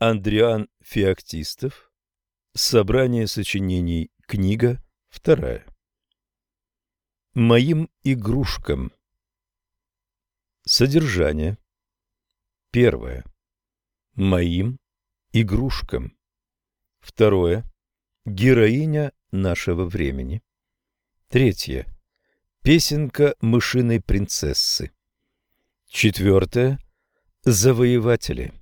Андриан Феоктистов. Собрание сочинений. Книга вторая. Моим игрушкам. Содержание. Первое. Моим игрушкам. Второе. Героиня нашего времени. Третье. Песенка мышиной принцессы. Четвертое. Завоеватели.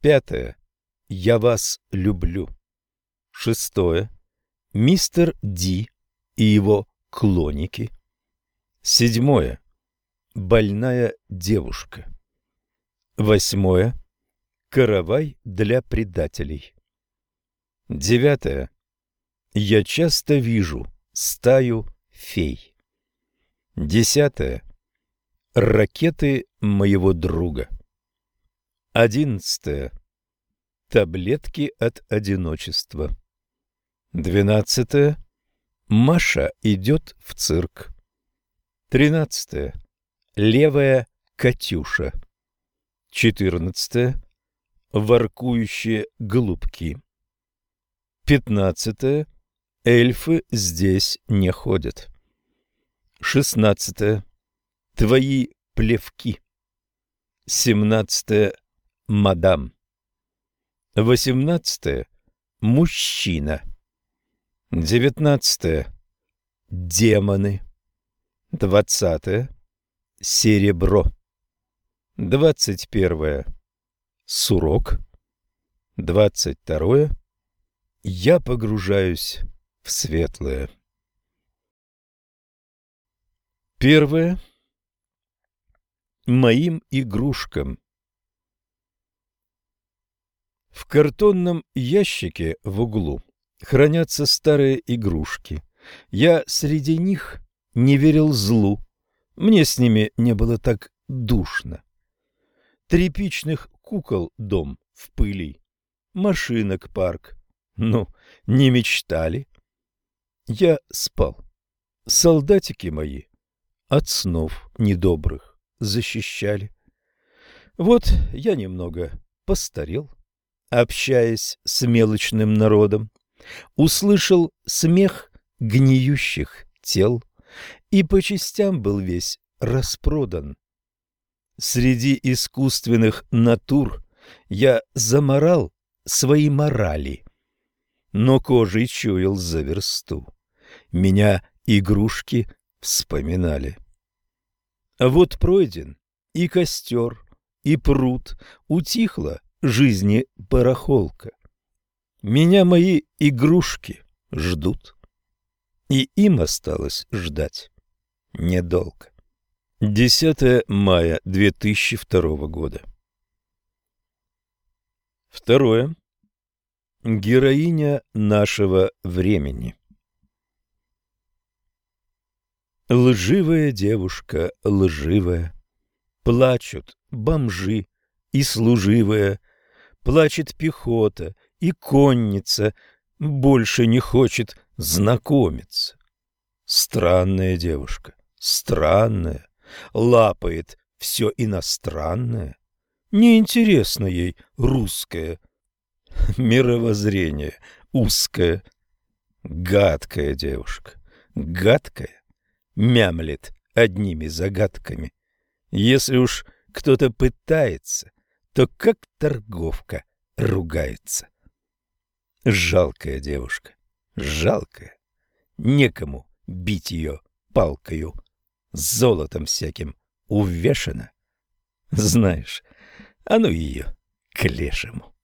Пятое. Я вас люблю. Шестое. Мистер Ди и его клоники. Седьмое. Больная девушка. Восьмое. Каравай для предателей. Девятое. Я часто вижу стаю фей. Десятое. Ракеты моего друга. Одиннадцатое. Таблетки от одиночества. Двенадцатое. Маша идет в цирк. Тринадцатое. Левая Катюша. Четырнадцатое. Воркующие голубки. Пятнадцатое. Эльфы здесь не ходят. Шестнадцатое. Твои плевки. Семнадцатое. Мадам. Восемнадцатое. Мужчина. Девятнадцатое. Демоны. Двадцатое. Серебро. Двадцать первое. Сурок. Двадцать второе. Я погружаюсь в светлое. Первое. Моим игрушкам. В картонном ящике в углу хранятся старые игрушки. Я среди них не верил злу. Мне с ними не было так душно. Тряпичных кукол дом в пыли, машинок парк. Ну, не мечтали. Я спал. Солдатики мои от снов недобрых защищали. Вот я немного постарел, общаясь с мелочным народом, услышал смех гниющих тел и по частям был весь распродан. Среди искусственных натур я заморал свои морали, но кожей чуял за версту. Меня игрушки вспоминали. А вот пройден и костер, и пруд, утихла жизни барахолка. Меня мои игрушки ждут, и им осталось ждать недолго. 10 мая 2002 года. Второе. Героиня нашего времени. Лживая девушка, лживая, Плачут бомжи и служивая, Плачет пехота и конница, Больше не хочет знакомиться. Странная девушка, странная, Лапает все иностранное. Неинтересно ей русское, Мировоззрение узкое, Гадкая девушка, гадкая мямлет одними загадками. Если уж кто-то пытается, то как торговка ругается. Жалкая девушка, жалкая. Некому бить ее палкою, золотом всяким увешана. Знаешь, а ну ее к лешему.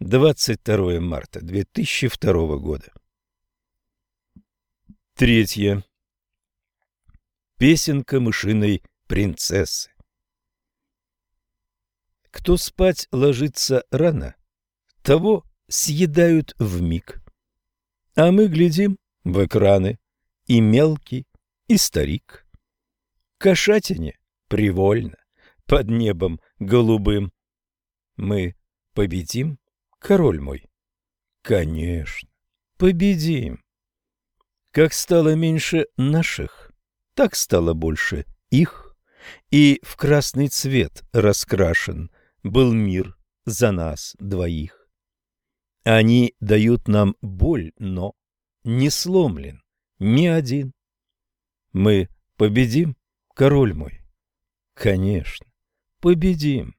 22 марта 2002 года. Третье. Песенка мышиной принцессы. Кто спать ложится рано, того съедают в миг. А мы глядим в экраны, и мелкий, и старик. Кошатине привольно, под небом голубым. Мы победим, король мой? Конечно, победим. Как стало меньше наших, так стало больше их, и в красный цвет раскрашен был мир за нас двоих. Они дают нам боль, но не сломлен ни один. Мы победим, король мой? Конечно, победим.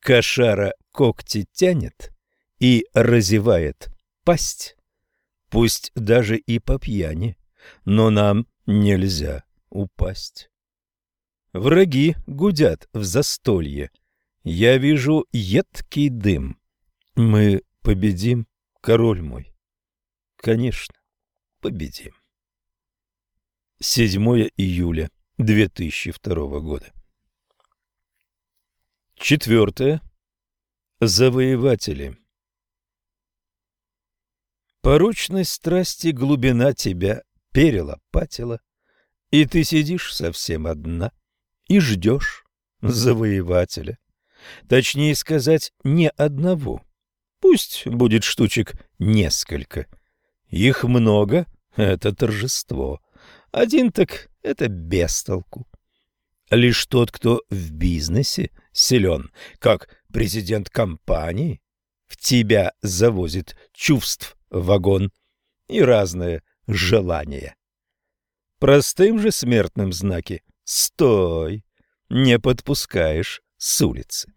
Кошара когти тянет и разевает пасть, пусть даже и по пьяни, но нам нельзя упасть. Враги гудят в застолье, я вижу едкий дым. Мы победим, король мой? Конечно, победим. 7 июля 2002 года. Четвертое. Завоеватели. Порочность страсти глубина тебя перелопатила, и ты сидишь совсем одна и ждешь завоевателя. Точнее сказать, не одного. Пусть будет штучек несколько. Их много — это торжество. Один так — это бестолку. Лишь тот, кто в бизнесе силен, как президент компании, в тебя завозит чувств вагон и разное желание. Простым же смертным знаки «Стой!» не подпускаешь с улицы.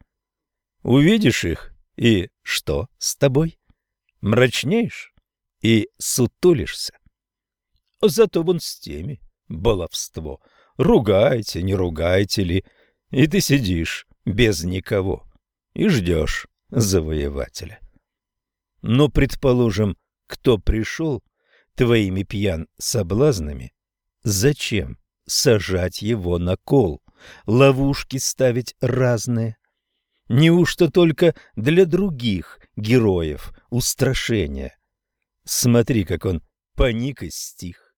Увидишь их, и что с тобой? Мрачнеешь и сутулишься. Зато вон с теми баловство. Ругайте, не ругайте ли, и ты сидишь без никого и ждешь завоевателя. Но, предположим, кто пришел твоими пьян соблазнами, зачем сажать его на кол, ловушки ставить разные? Неужто только для других героев устрашения? Смотри, как он паник и стих,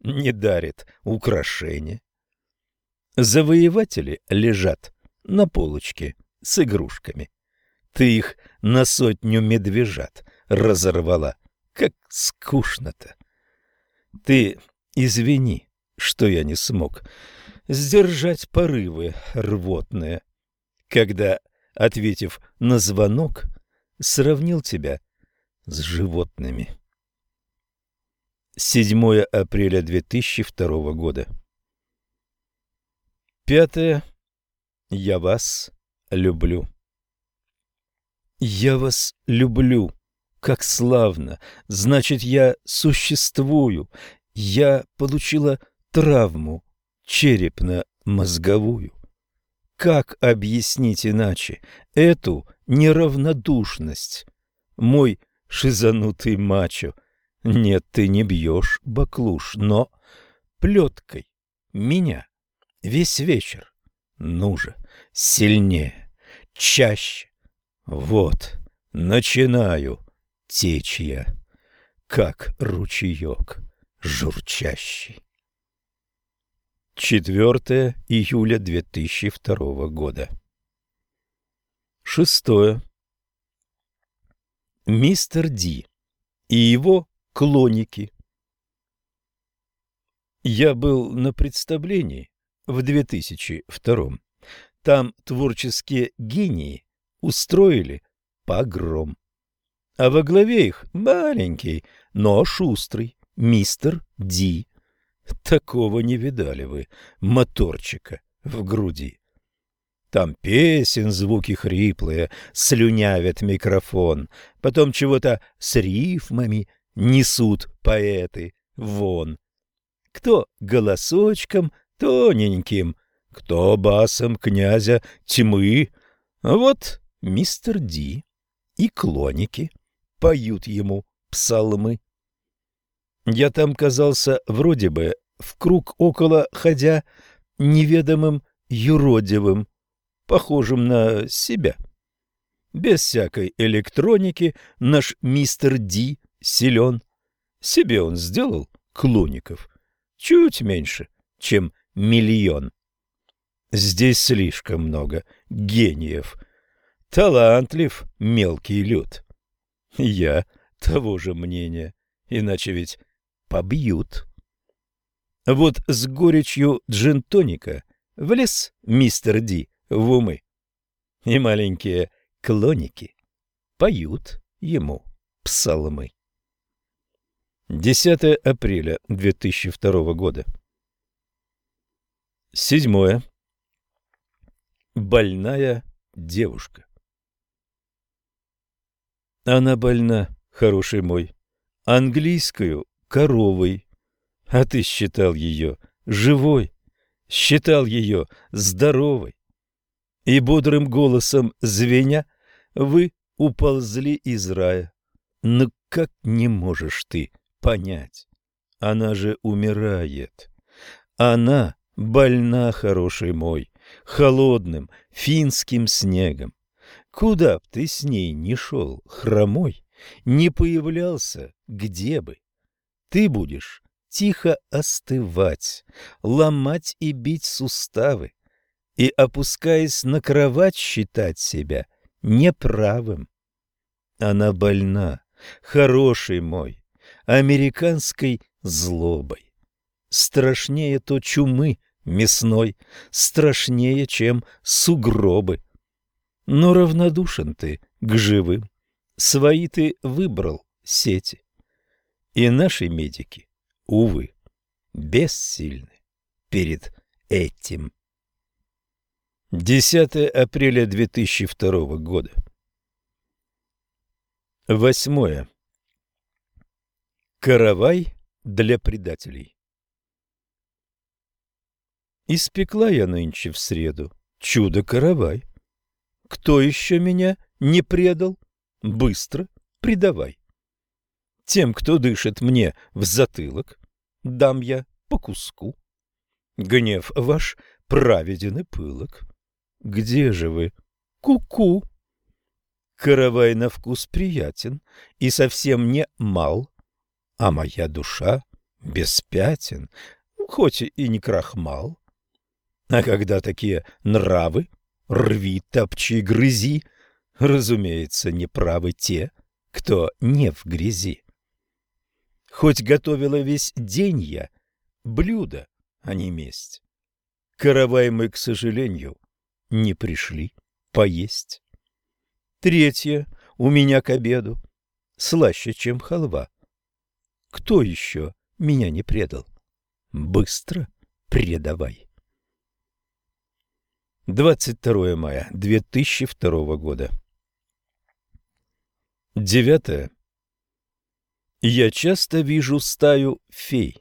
не дарит украшения. Завоеватели лежат на полочке с игрушками. Ты их на сотню медвежат разорвала. Как скучно-то. Ты извини, что я не смог сдержать порывы рвотные, когда, ответив на звонок, сравнил тебя с животными. 7 апреля 2002 года. Пятое. Я вас люблю. Я вас люблю. Как славно! Значит, я существую. Я получила травму черепно-мозговую. Как объяснить иначе эту неравнодушность? Мой шизанутый мачо. Нет, ты не бьешь, баклуш, но плеткой меня весь вечер. Ну же, сильнее, чаще. Вот, начинаю течь я, как ручеек журчащий. 4 июля 2002 года. Шестое. Мистер Ди и его клоники. Я был на представлении в 2002 Там творческие гении устроили погром а во главе их маленький, но шустрый мистер Ди. Такого не видали вы, моторчика в груди. Там песен, звуки хриплые, слюнявят микрофон, потом чего-то с рифмами несут поэты вон. Кто голосочком тоненьким, кто басом князя тьмы, вот мистер Ди и клоники поют ему псалмы. Я там казался вроде бы в круг около ходя неведомым юродивым, похожим на себя. Без всякой электроники наш мистер Ди силен. Себе он сделал клоников чуть меньше, чем миллион. Здесь слишком много гениев. Талантлив мелкий люд. Я того же мнения, иначе ведь побьют. Вот с горечью джин-тоника влез мистер Ди в умы. И маленькие клоники поют ему псалмы. 10 апреля 2002 года. Седьмое. Больная девушка. Она больна, хороший мой, английскую коровой, а ты считал ее живой, считал ее здоровой. И бодрым голосом звеня вы уползли из рая. Но как не можешь ты понять? Она же умирает. Она больна, хороший мой, холодным финским снегом. Куда б ты с ней не шел, хромой, не появлялся, где бы? Ты будешь тихо остывать, ломать и бить суставы, и, опускаясь на кровать, считать себя неправым. Она больна, хороший мой, американской злобой. Страшнее то чумы мясной, страшнее, чем сугробы. Но равнодушен ты к живым, свои ты выбрал сети. И наши медики, увы, бессильны перед этим. 10 апреля 2002 года. Восьмое. Каравай для предателей. Испекла я нынче в среду чудо-каравай. Кто еще меня не предал? Быстро предавай. Тем, кто дышит мне в затылок, дам я по куску. Гнев ваш праведен и пылок. Где же вы? Ку-ку. Каравай на вкус приятен и совсем не мал, а моя душа без пятен, хоть и не крахмал. А когда такие нравы, рви, топчи, грызи, разумеется, неправы те, кто не в грязи. Хоть готовила весь день я блюдо, а не месть. Каравай мы, к сожалению, не пришли поесть. Третье у меня к обеду слаще, чем халва. Кто еще меня не предал? Быстро предавай. 22 мая 2002 года. Девятое. Я часто вижу стаю фей.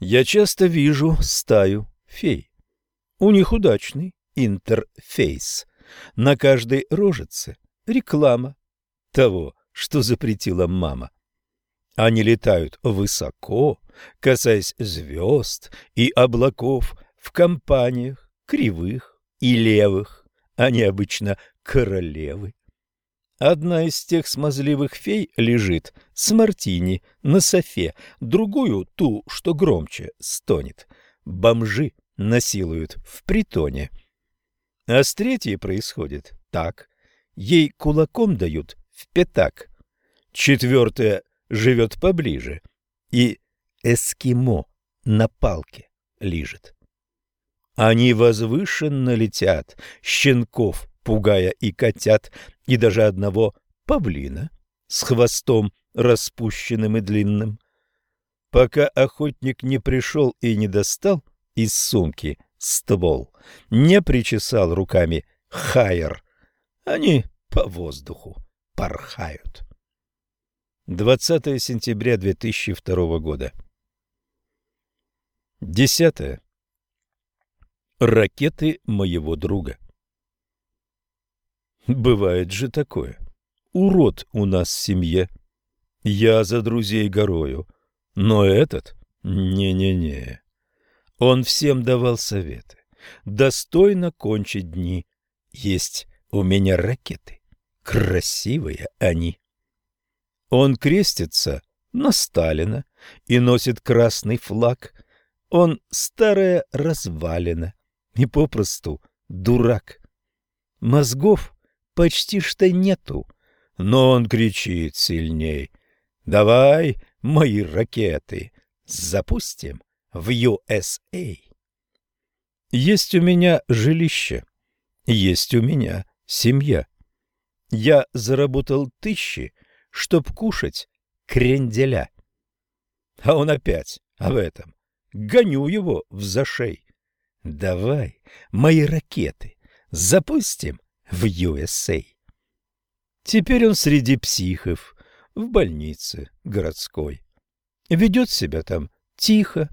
Я часто вижу стаю фей. У них удачный интерфейс. На каждой рожице реклама того, что запретила мама. Они летают высоко, касаясь звезд и облаков в компаниях кривых и левых. Они обычно королевы. Одна из тех смазливых фей лежит с мартини на софе, другую, ту, что громче, стонет. Бомжи насилуют в притоне. А с третьей происходит так. Ей кулаком дают в пятак. Четвертая живет поближе и эскимо на палке лежит. Они возвышенно летят, щенков пугая и котят, и даже одного павлина с хвостом распущенным и длинным. Пока охотник не пришел и не достал из сумки ствол, не причесал руками хайер, они по воздуху порхают. 20 сентября 2002 года. 10. Ракеты моего друга. Бывает же такое. Урод у нас в семье. Я за друзей горою. Но этот — не-не-не. Он всем давал советы. Достойно кончить дни. Есть у меня ракеты. Красивые они. Он крестится на Сталина и носит красный флаг. Он старая развалина и попросту дурак. Мозгов почти что нету, но он кричит сильней. «Давай мои ракеты запустим в USA». Есть у меня жилище, есть у меня семья. Я заработал тысячи, чтоб кушать кренделя. А он опять об этом. Гоню его в зашей. Давай мои ракеты запустим в USA. Теперь он среди психов, в больнице городской. Ведет себя там тихо,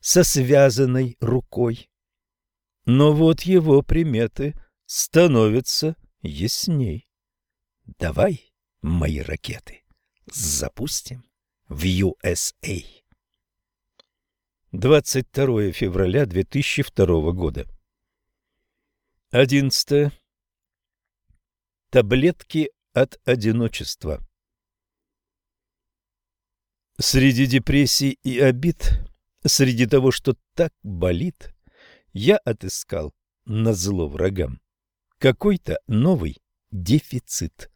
со связанной рукой. Но вот его приметы становятся ясней. Давай мои ракеты запустим в USA. 22 февраля 2002 года. 11. Таблетки от одиночества. Среди депрессий и обид, среди того, что так болит, я отыскал на зло врагам какой-то новый дефицит.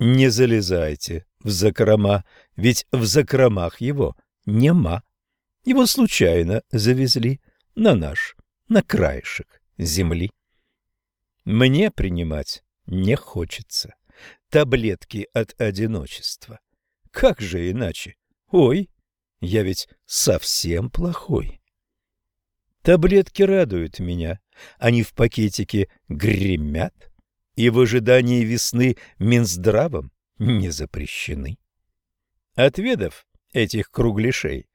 Не залезайте в закрома, ведь в закромах его нема. Его случайно завезли на наш, на краешек земли. Мне принимать не хочется. Таблетки от одиночества. Как же иначе? Ой, я ведь совсем плохой. Таблетки радуют меня. Они в пакетике гремят. И в ожидании весны Минздравом не запрещены. Отведав этих кругляшей,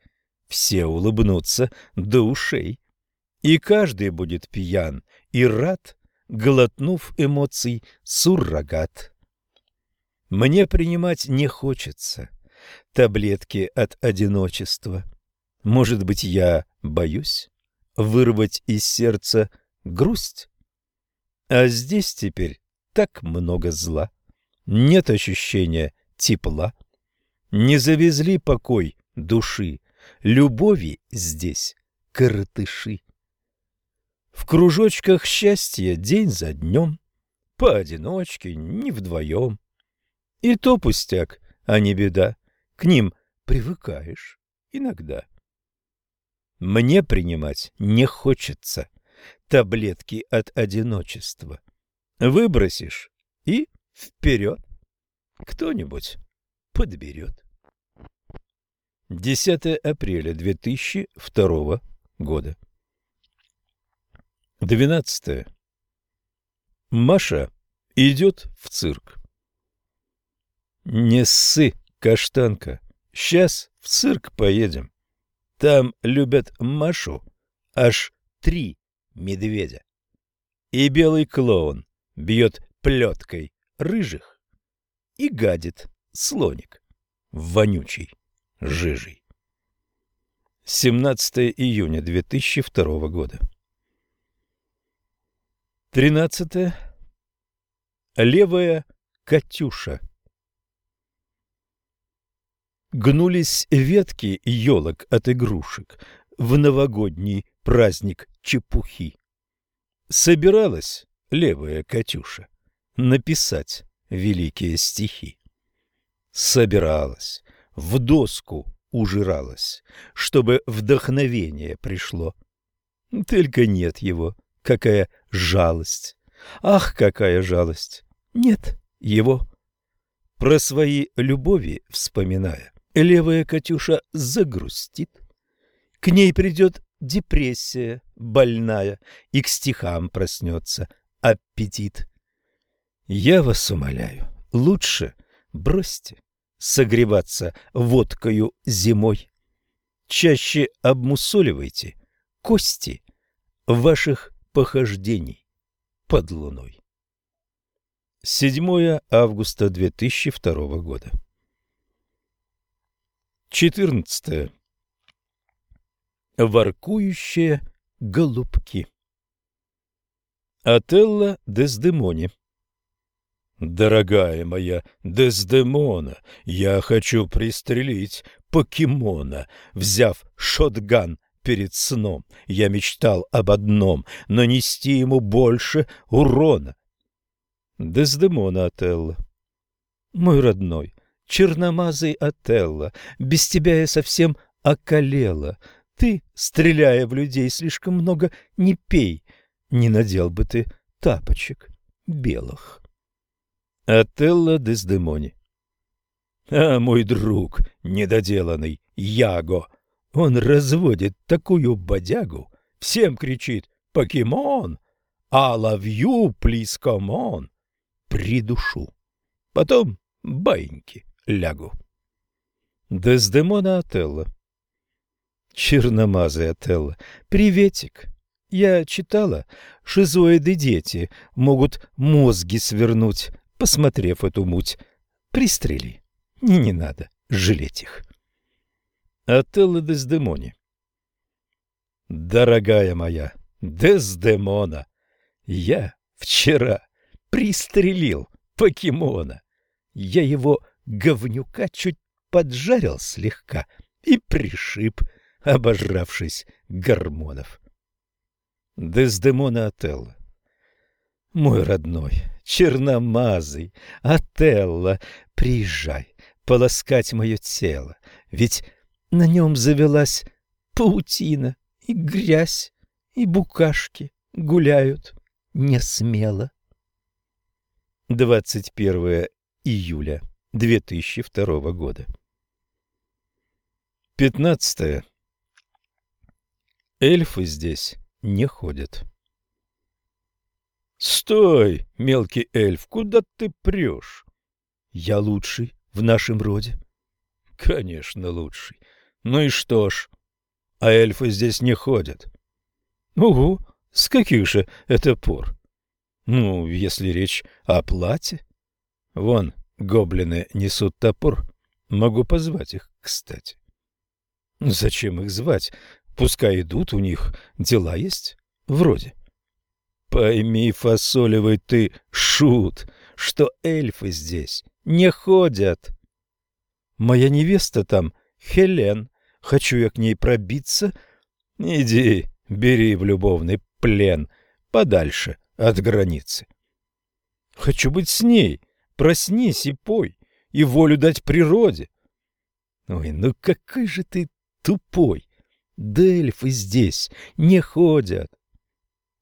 все улыбнутся до ушей. И каждый будет пьян и рад, глотнув эмоций суррогат. Мне принимать не хочется таблетки от одиночества. Может быть, я боюсь вырвать из сердца грусть? А здесь теперь так много зла. Нет ощущения тепла. Не завезли покой души, любови здесь коротыши. В кружочках счастья день за днем, поодиночке, не вдвоем. И то пустяк, а не беда, к ним привыкаешь иногда. Мне принимать не хочется таблетки от одиночества. Выбросишь и вперед. Кто-нибудь подберет. 10 апреля 2002 года. 12. Маша идет в цирк. Не ссы, каштанка, сейчас в цирк поедем. Там любят Машу аж три медведя. И белый клоун бьет плеткой рыжих и гадит слоник вонючий жижей. 17 июня 2002 года. 13. Левая Катюша. Гнулись ветки елок от игрушек в новогодний праздник чепухи. Собиралась левая Катюша написать великие стихи. Собиралась, в доску ужиралась, чтобы вдохновение пришло. Только нет его, какая жалость! Ах, какая жалость! Нет его. Про свои любови вспоминая, левая Катюша загрустит. К ней придет депрессия больная, и к стихам проснется аппетит. Я вас умоляю, лучше бросьте согреваться водкою зимой. Чаще обмусоливайте кости ваших похождений под луной. 7 августа 2002 года. 14. Воркующие голубки. Отелло Дездемоне. Дорогая моя Дездемона, я хочу пристрелить покемона, взяв шотган перед сном. Я мечтал об одном — нанести ему больше урона. Дездемона Отелло. Мой родной, черномазый Отелло, без тебя я совсем околела. Ты, стреляя в людей, слишком много не пей. Не надел бы ты тапочек белых. Отелло Дездемони. А мой друг, недоделанный Яго, он разводит такую бодягу, всем кричит «Покемон!» «I love you, please come on!» Придушу. Потом баиньки лягу. Дездемона Отелло. Черномазый Отелло. Приветик. Я читала, шизоиды дети могут мозги свернуть, посмотрев эту муть. Пристрели. И не надо жалеть их. Отелло Дездемоне. Дорогая моя, Дездемона, я вчера пристрелил покемона. Я его говнюка чуть поджарил слегка и пришиб, обожравшись гормонов. Дездемона Отелло. Мой родной, черномазый, Отелло, приезжай, полоскать мое тело, ведь на нем завелась паутина и грязь, и букашки гуляют не смело. 21 июля 2002 года. 15. Эльфы здесь не ходят. Стой, мелкий эльф, куда ты прешь? Я лучший в нашем роде. Конечно, лучший. Ну и что ж? А эльфы здесь не ходят. Угу, с каких же это пор? Ну, если речь о плате. Вон, гоблины несут топор. Могу позвать их, кстати. Зачем их звать? Пускай идут, у них дела есть. Вроде. Пойми, фасолевый ты шут, что эльфы здесь не ходят. Моя невеста там Хелен. Хочу я к ней пробиться. Иди, бери в любовный плен подальше от границы. Хочу быть с ней. Проснись и пой, и волю дать природе. Ой, ну какой же ты тупой. Дельфы здесь не ходят.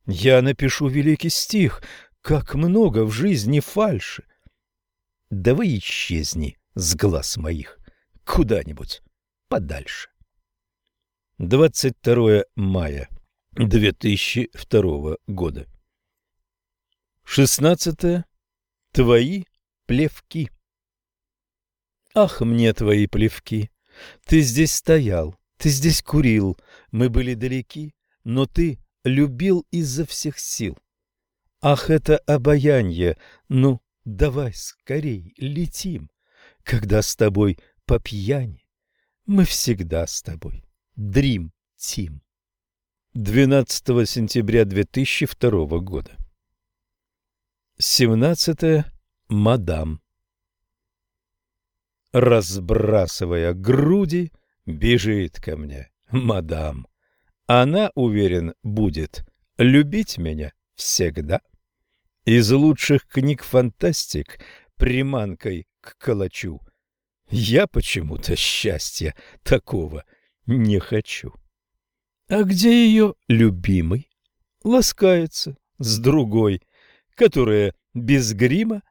Я напишу великий стих, как много в жизни фальши. Давай исчезни с глаз моих куда-нибудь подальше. 22 мая 2002 года. 16. Твои плевки. Ах, мне твои плевки. Ты здесь стоял, ты здесь курил, мы были далеки, но ты любил изо всех сил. Ах, это обаяние, ну, давай скорей летим, когда с тобой по пьяни. Мы всегда с тобой. Дрим Тим. 12 сентября 2002 года. 17. Мадам. Разбрасывая груди, бежит ко мне мадам. Она, уверен, будет любить меня всегда. Из лучших книг фантастик приманкой к калачу. Я почему-то счастья такого не хочу. А где ее любимый? Ласкается с другой, которая без грима,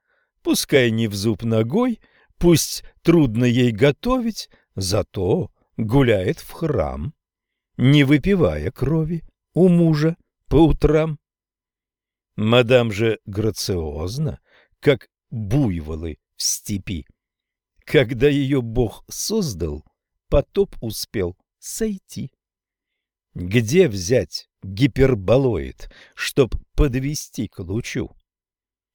пускай не в зуб ногой, пусть трудно ей готовить, зато гуляет в храм, не выпивая крови у мужа по утрам. Мадам же грациозна, как буйволы в степи. Когда ее Бог создал, потоп успел сойти. Где взять гиперболоид, чтоб подвести к лучу?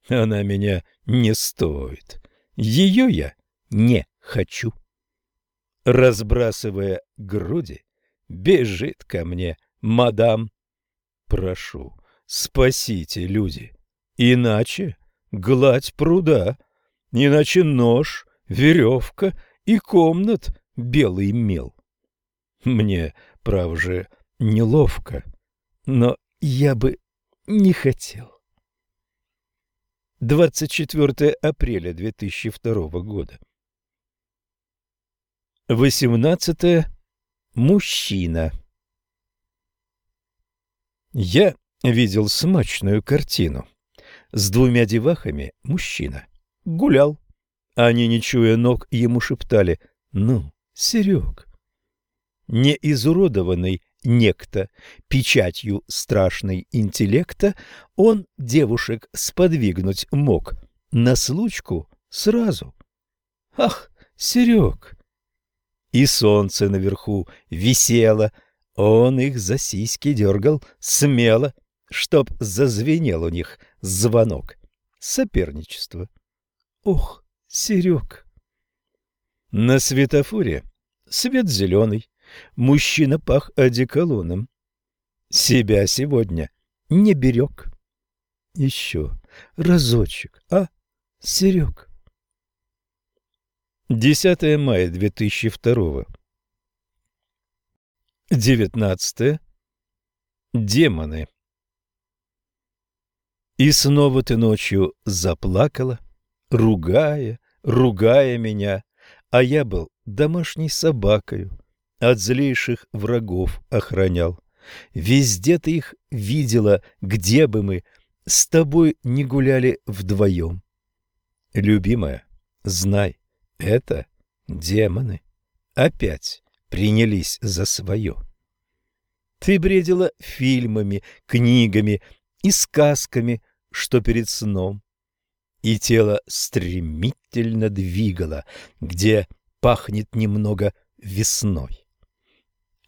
Она меня не стоит. Ее я не хочу. Разбрасывая груди, бежит ко мне мадам. Прошу, спасите, люди, иначе гладь пруда, иначе нож, веревка и комнат белый мел. Мне, прав же, неловко, но я бы не хотел. 24 апреля 2002 года. 18. Мужчина. Я видел смачную картину. С двумя девахами мужчина гулял. Они, не чуя ног, ему шептали «Ну, Серег». Не изуродованный некто печатью страшной интеллекта, он девушек сподвигнуть мог на случку сразу. Ах, Серег! И солнце наверху висело, он их за сиськи дергал смело, чтоб зазвенел у них звонок. Соперничество. Ох, Серег! На светофоре свет зеленый, мужчина пах одеколоном. Себя сегодня не берег. Еще разочек, а, Серег? 10 мая 2002 19. Демоны. И снова ты ночью заплакала, ругая, ругая меня, а я был домашней собакою, от злейших врагов охранял. Везде ты их видела, где бы мы с тобой не гуляли вдвоем. Любимая, знай, это демоны. Опять принялись за свое. Ты бредила фильмами, книгами и сказками, что перед сном. И тело стремительно двигало, где пахнет немного весной.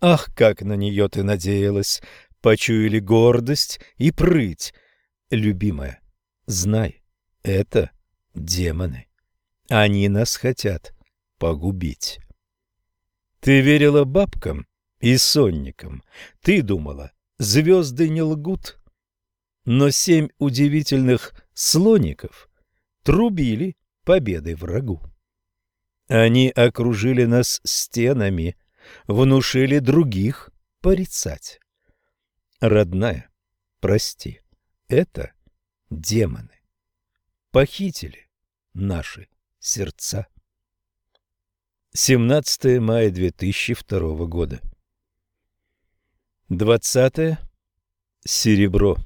Ах, как на нее ты надеялась! Почуяли гордость и прыть. Любимая, знай, это демоны. Они нас хотят погубить. Ты верила бабкам и сонникам. Ты думала, звезды не лгут. Но семь удивительных слоников трубили победы врагу. Они окружили нас стенами, внушили других порицать. Родная, прости, это демоны. Похитили наши сердца. 17 мая 2002 года. 20. Серебро.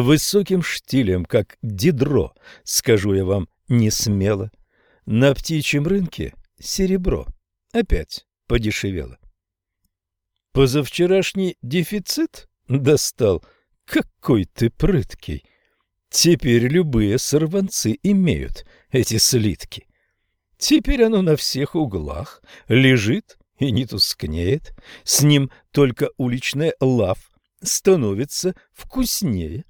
Высоким штилем, как дидро, скажу я вам не смело, на птичьем рынке серебро опять подешевело. Позавчерашний дефицит достал, какой ты прыткий. Теперь любые сорванцы имеют эти слитки. Теперь оно на всех углах лежит и не тускнеет. С ним только уличная лав становится вкуснее.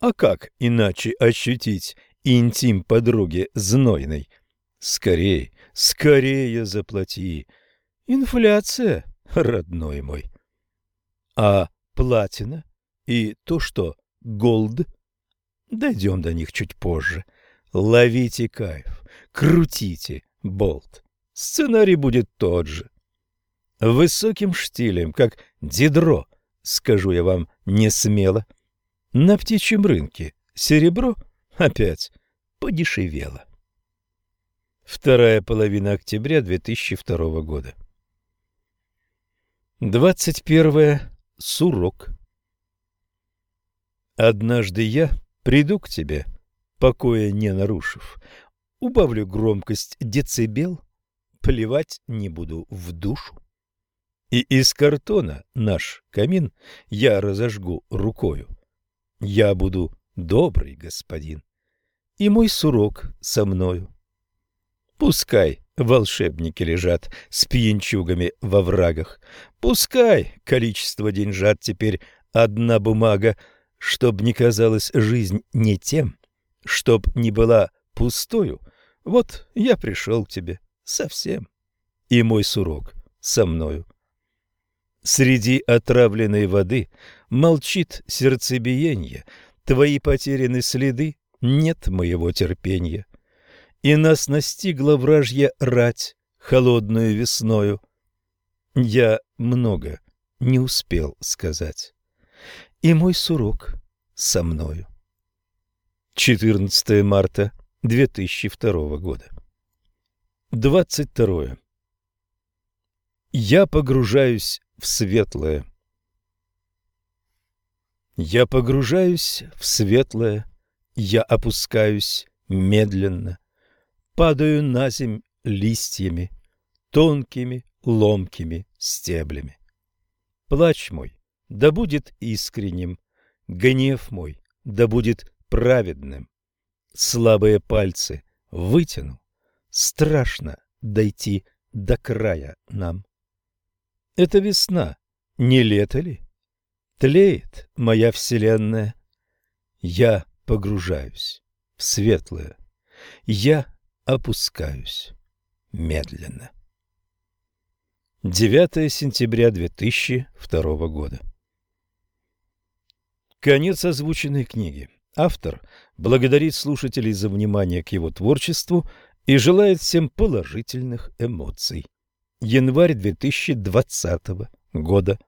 А как иначе ощутить интим подруги знойной? Скорей, скорее заплати. Инфляция, родной мой. А платина и то, что голд, дойдем до них чуть позже. Ловите кайф, крутите болт. Сценарий будет тот же. Высоким штилем, как дидро, скажу я вам не смело. На птичьем рынке серебро опять подешевело. Вторая половина октября 2002 года. 21. Сурок. Однажды я приду к тебе, покоя не нарушив, убавлю громкость децибел, плевать не буду в душу. И из картона наш камин я разожгу рукою. Я буду добрый господин, и мой сурок со мною. Пускай волшебники лежат с пьянчугами во врагах, пускай количество деньжат теперь одна бумага, чтоб не казалась жизнь не тем, чтоб не была пустою, вот я пришел к тебе совсем, и мой сурок со мною. Среди отравленной воды молчит сердцебиенье, твои потеряны следы, нет моего терпения. И нас настигла вражья рать холодную весною. Я много не успел сказать, и мой сурок со мною. 14 марта 2002 года. 22. Я погружаюсь в светлое. Я погружаюсь в светлое, я опускаюсь медленно, падаю на земь листьями, тонкими ломкими стеблями. Плач мой да будет искренним, гнев мой да будет праведным. Слабые пальцы вытяну, страшно дойти до края нам. Это весна, не лето ли? Тлеет моя вселенная. Я погружаюсь в светлое. Я опускаюсь медленно. 9 сентября 2002 года. Конец озвученной книги. Автор благодарит слушателей за внимание к его творчеству и желает всем положительных эмоций. Январь 2020 года.